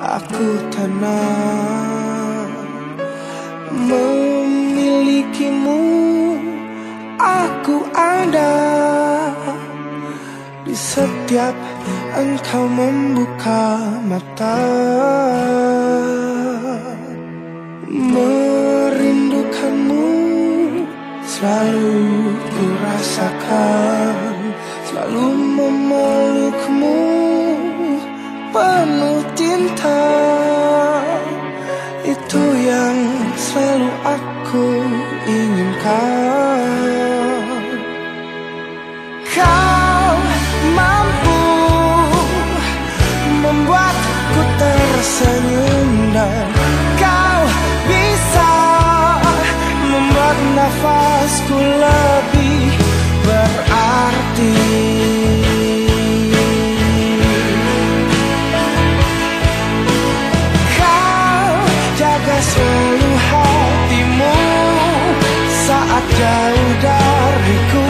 aku tenang. Memilikimu aku ada. Di setiap engkau membuka mata. Merindukanmu selalu ku rasakan Selalu memelukmu penuh cinta. Itu yang selalu aku inginkan. Kau mampu membuatku tersenyum dan Kau bisa membuat nafasku lebih berarti jauh dariku.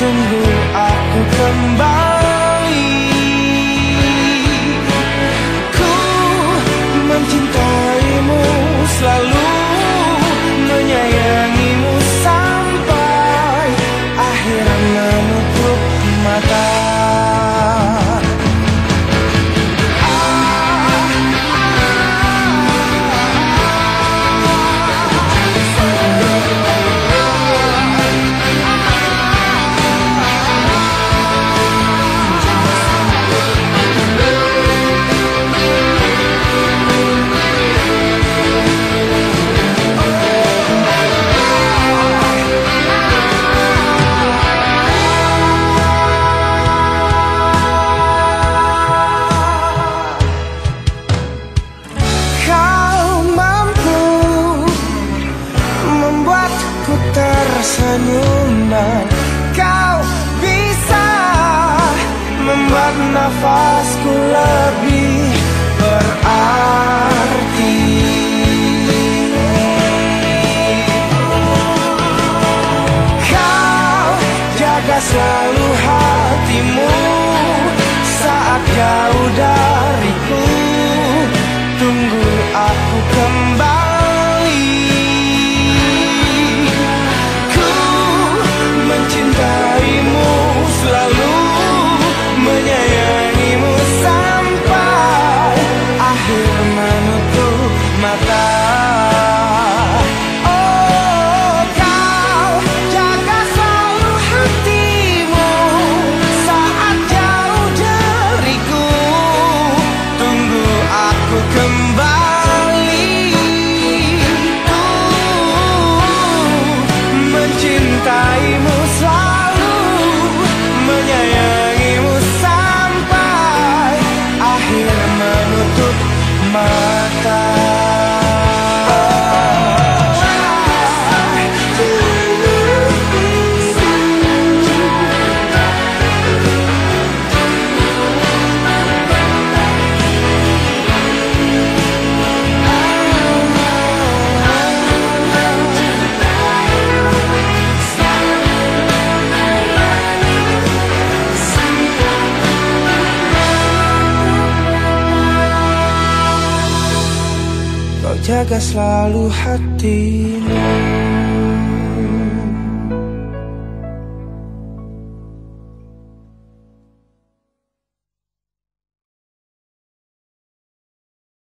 Tunggu aku kembali tersenyum dan kau bisa membuat nafasku lebih berarti jaga selalu hatimu